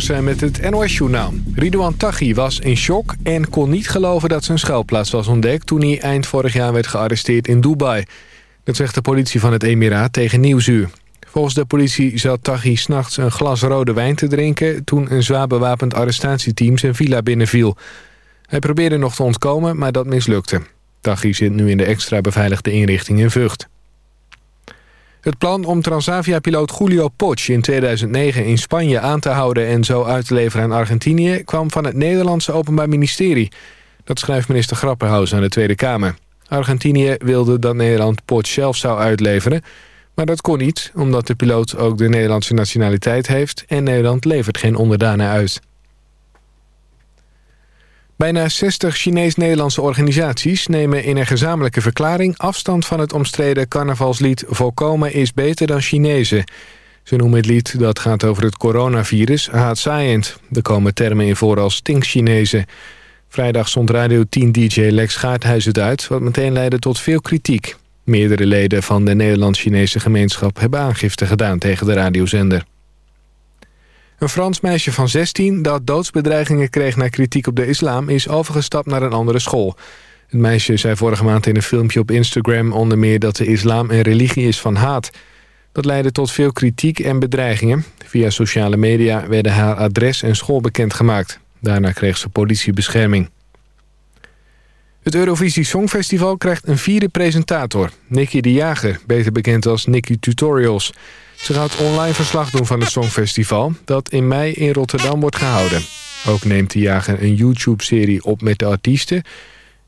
Hilversum met het NOS-journaal. Ridouan Taghi was in shock en kon niet geloven dat zijn schuilplaats was ontdekt... toen hij eind vorig jaar werd gearresteerd in Dubai. Dat zegt de politie van het Emiraat tegen Nieuwsuur. Volgens de politie zat Taghi s'nachts een glas rode wijn te drinken... toen een zwaar bewapend arrestatieteam zijn villa binnenviel. Hij probeerde nog te ontkomen, maar dat mislukte. Taghi zit nu in de extra beveiligde inrichting in Vught. Het plan om Transavia-piloot Julio Poch in 2009 in Spanje aan te houden... en zo uit te leveren aan Argentinië... kwam van het Nederlandse Openbaar Ministerie. Dat schrijft minister Grapperhaus aan de Tweede Kamer. Argentinië wilde dat Nederland Poch zelf zou uitleveren... maar dat kon niet, omdat de piloot ook de Nederlandse nationaliteit heeft... en Nederland levert geen onderdanen uit. Bijna 60 Chinees-Nederlandse organisaties nemen in een gezamenlijke verklaring afstand van het omstreden carnavalslied Volkomen is beter dan Chinezen. Ze noemen het lied dat gaat over het coronavirus haatzaaiend. Er komen termen in voor als stinkchinezen. Vrijdag zond Radio 10 DJ Lex Gaarthuis het uit, wat meteen leidde tot veel kritiek. Meerdere leden van de Nederlands-Chinese gemeenschap hebben aangifte gedaan tegen de radiozender. Een Frans meisje van 16 dat doodsbedreigingen kreeg na kritiek op de islam... is overgestapt naar een andere school. Het meisje zei vorige maand in een filmpje op Instagram onder meer... dat de islam een religie is van haat. Dat leidde tot veel kritiek en bedreigingen. Via sociale media werden haar adres en school bekendgemaakt. Daarna kreeg ze politiebescherming. Het Eurovisie Songfestival krijgt een vierde presentator. Nicky de Jager, beter bekend als Nicky Tutorials... Ze gaat online verslag doen van het Songfestival... dat in mei in Rotterdam wordt gehouden. Ook neemt de jager een YouTube-serie op met de artiesten...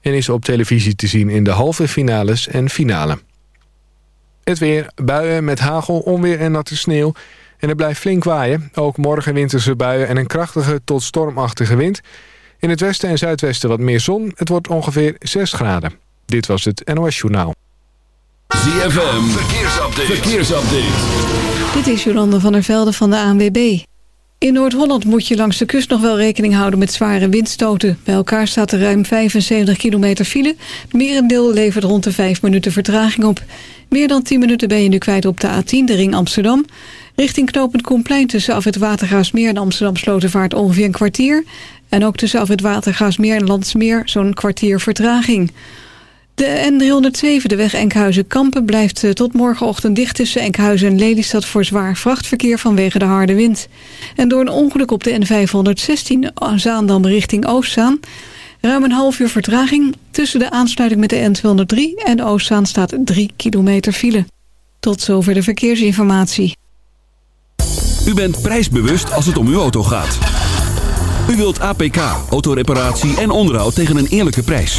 en is op televisie te zien in de halve finales en finale. Het weer, buien met hagel, onweer en natte sneeuw... en het blijft flink waaien. Ook morgen winterse buien en een krachtige tot stormachtige wind. In het westen en zuidwesten wat meer zon. Het wordt ongeveer 6 graden. Dit was het NOS Journaal. ZFM, verkeersupdate. verkeersupdate. Dit is Jolande van der Velde van de ANWB. In Noord-Holland moet je langs de kust nog wel rekening houden met zware windstoten. Bij elkaar staat er ruim 75 kilometer file. Het merendeel levert rond de 5 minuten vertraging op. Meer dan 10 minuten ben je nu kwijt op de A10, de ring Amsterdam. Richting knooppunt Komplein tussen af het Watergaasmeer en Amsterdam Slotervaart ongeveer een kwartier. En ook tussen af het Watergaasmeer en Landsmeer zo'n kwartier vertraging. De N307, de weg Enkhuizen-Kampen, blijft eh, tot morgenochtend dicht tussen Enkhuizen en Lelystad voor zwaar vrachtverkeer vanwege de harde wind. En door een ongeluk op de N516 Zaandam richting Oostzaan, ruim een half uur vertraging. Tussen de aansluiting met de N203 en Oostzaan staat 3 kilometer file. Tot zover de verkeersinformatie. U bent prijsbewust als het om uw auto gaat. U wilt APK, autoreparatie en onderhoud tegen een eerlijke prijs.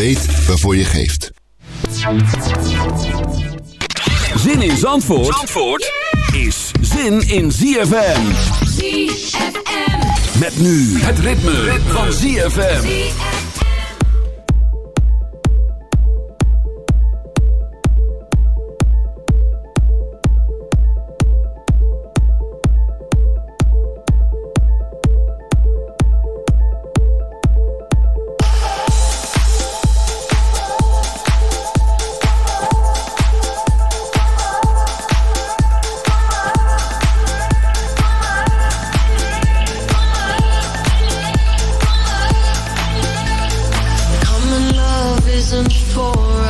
Weet waarvoor je geeft. Zin in Zandvoort, Zandvoort is zin in ZFM. ZFM. Met nu het ritme, van ZFM. ZFM. isn't for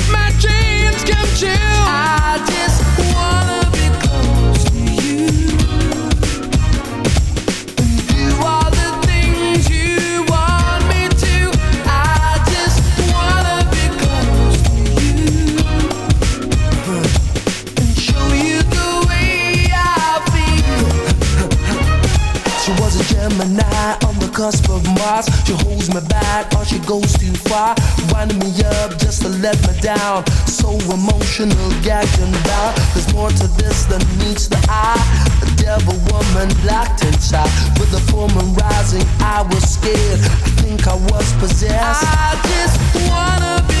She's my bad, or she goes too far. Winding me up just to let me down. So emotional, gagged and. There's more to this than meets the eye. A devil woman locked inside. With a woman rising, I was scared. I think I was possessed. I just wanna be.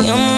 You're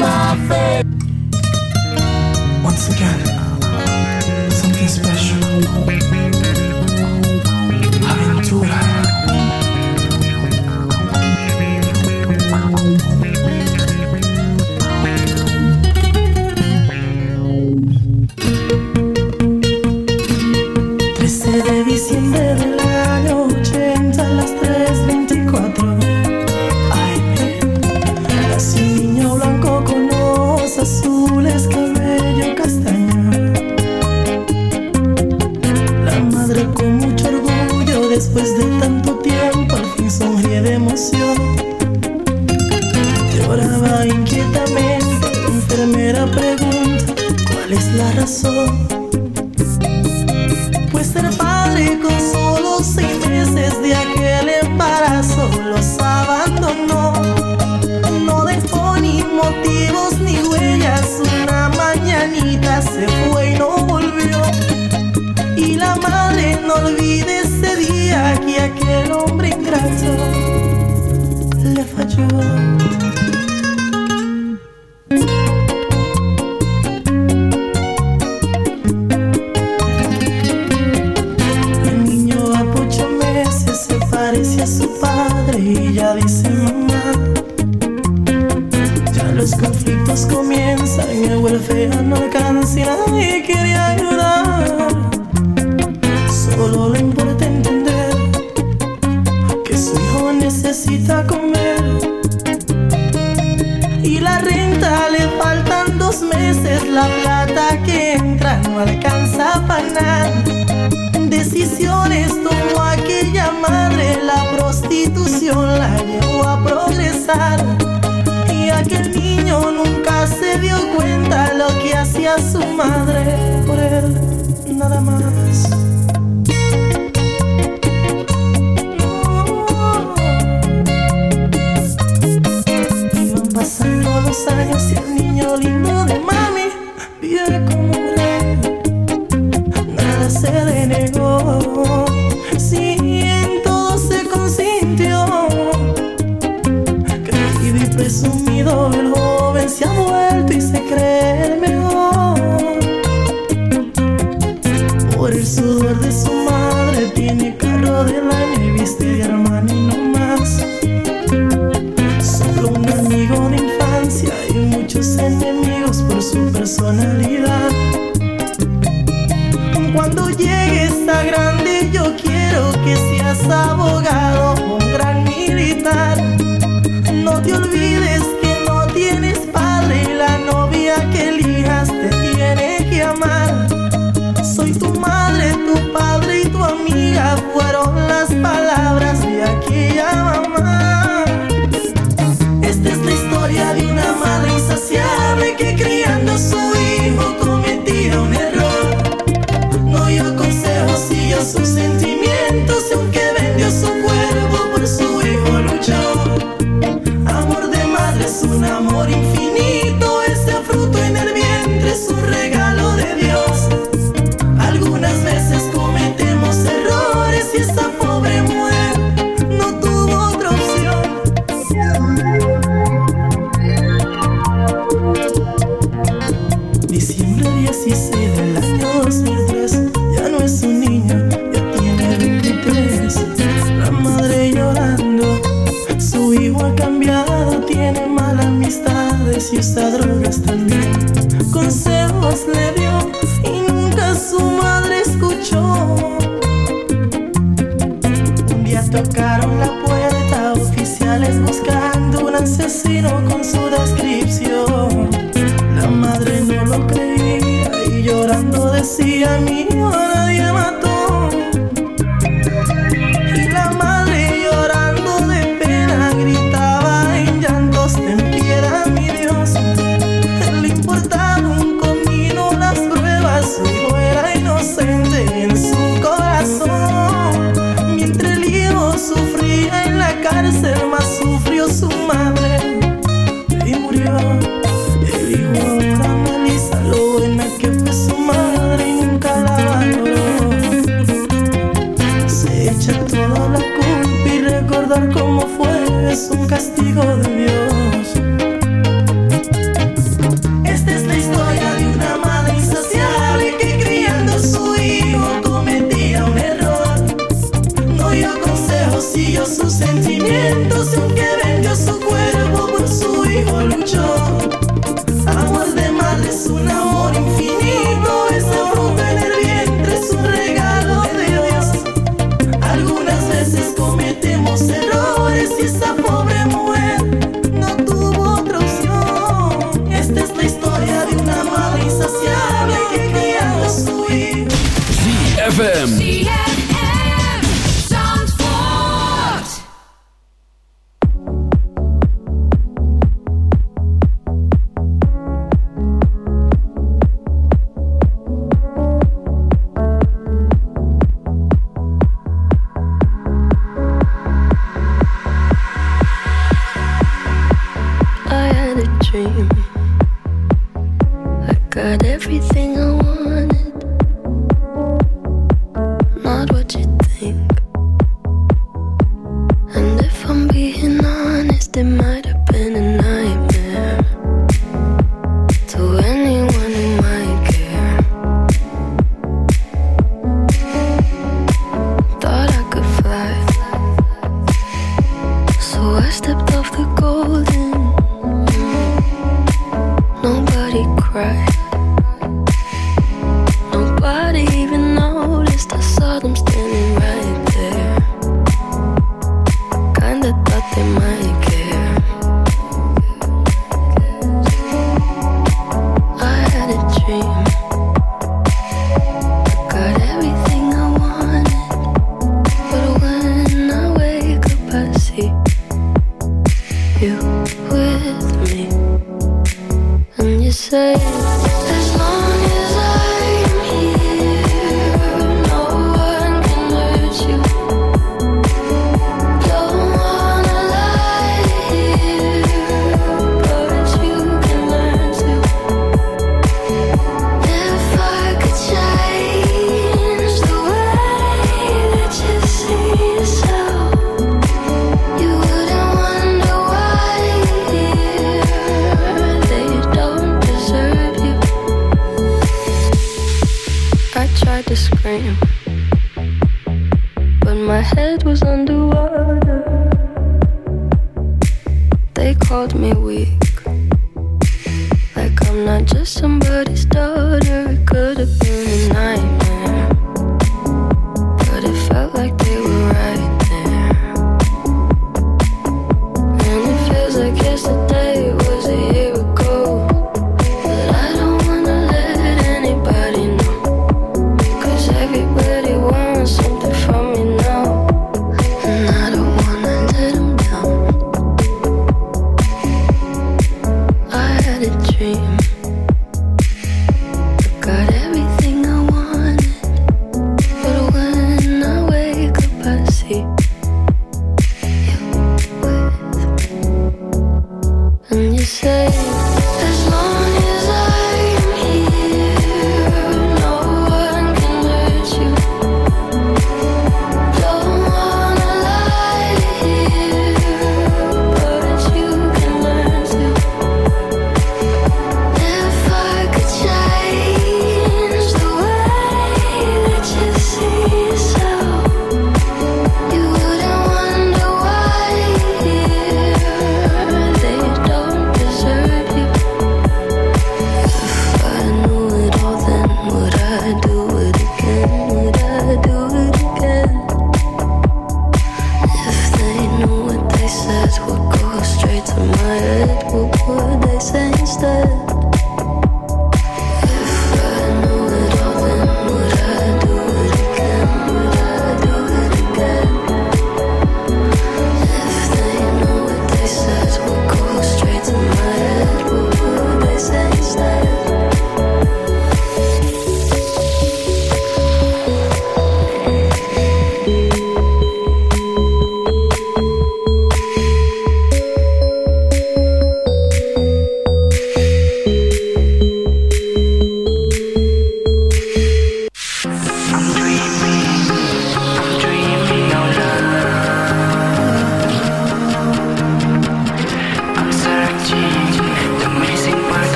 my face. Once again. tried to scream, but my head was underwater. They called me weak, like I'm not just somebody's daughter. It could have been a nightmare.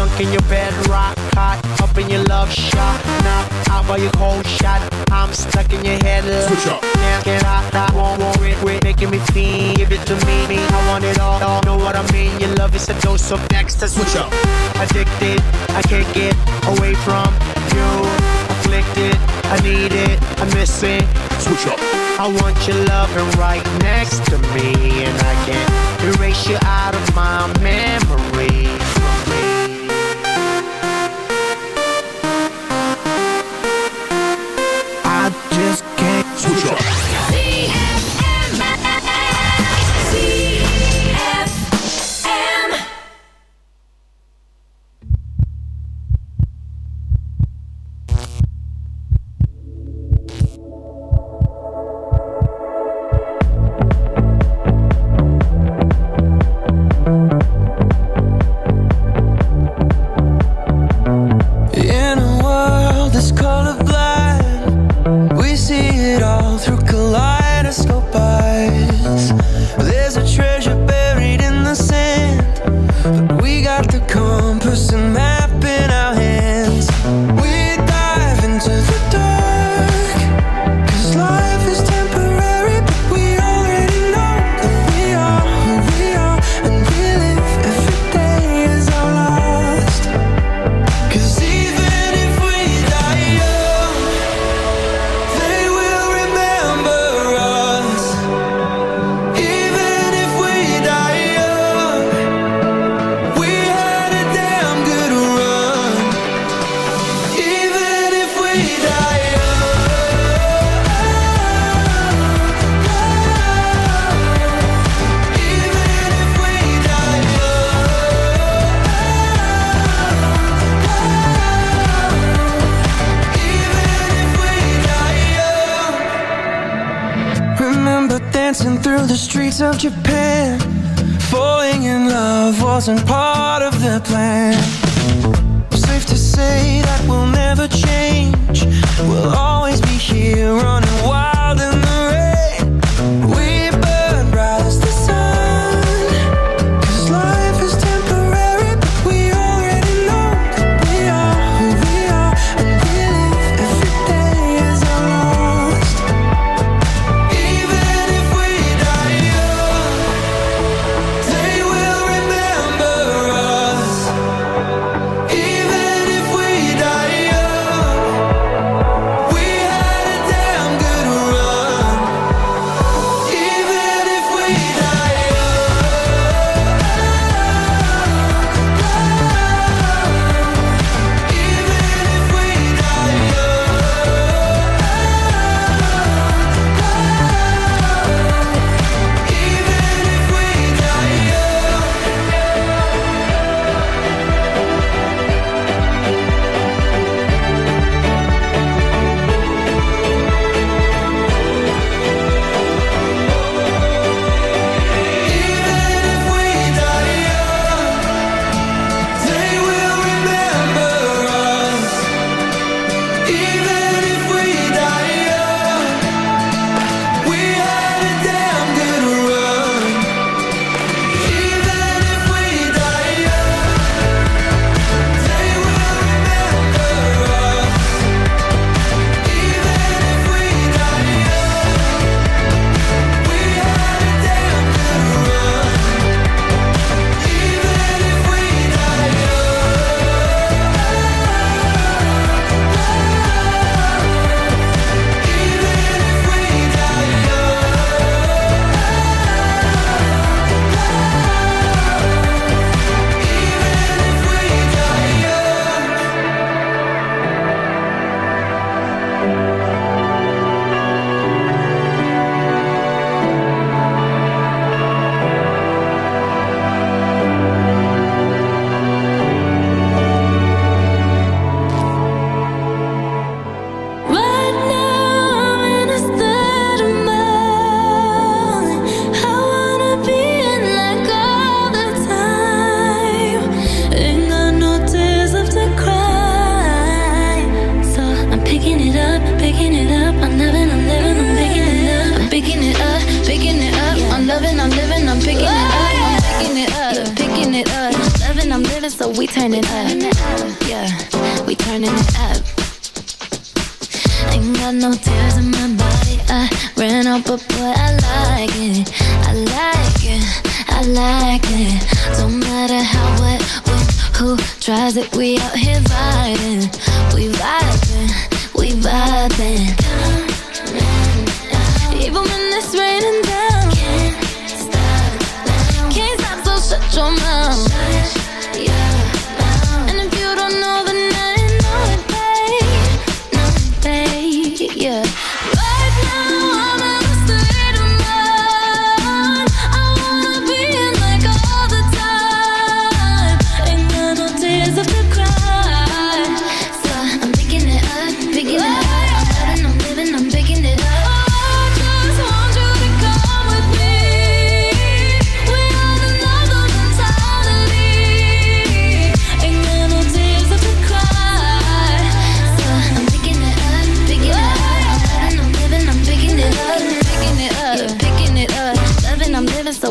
Sunk in your bed, rock hot, up in your love shot. Now out by your cold shot, I'm stuck in your head. Switch up. Can't get out, I won't worry, quit making me feel. Give it to me, me, I want it all. all. Know what I mean? Your love is a dose of next. Switch up. Addicted, I can't get away from you. Afflicted, I need it, I miss it. Switch up. I want your loving right next to me, and I can't erase you out of my memory.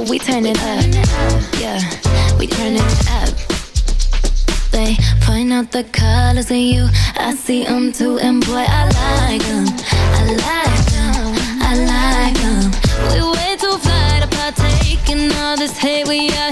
we turn it up. Yeah, we turn it up. They point out the colors in you. I see them too, and boy, I like them. I like them. I like them. We way too fly to partake in all this hate we are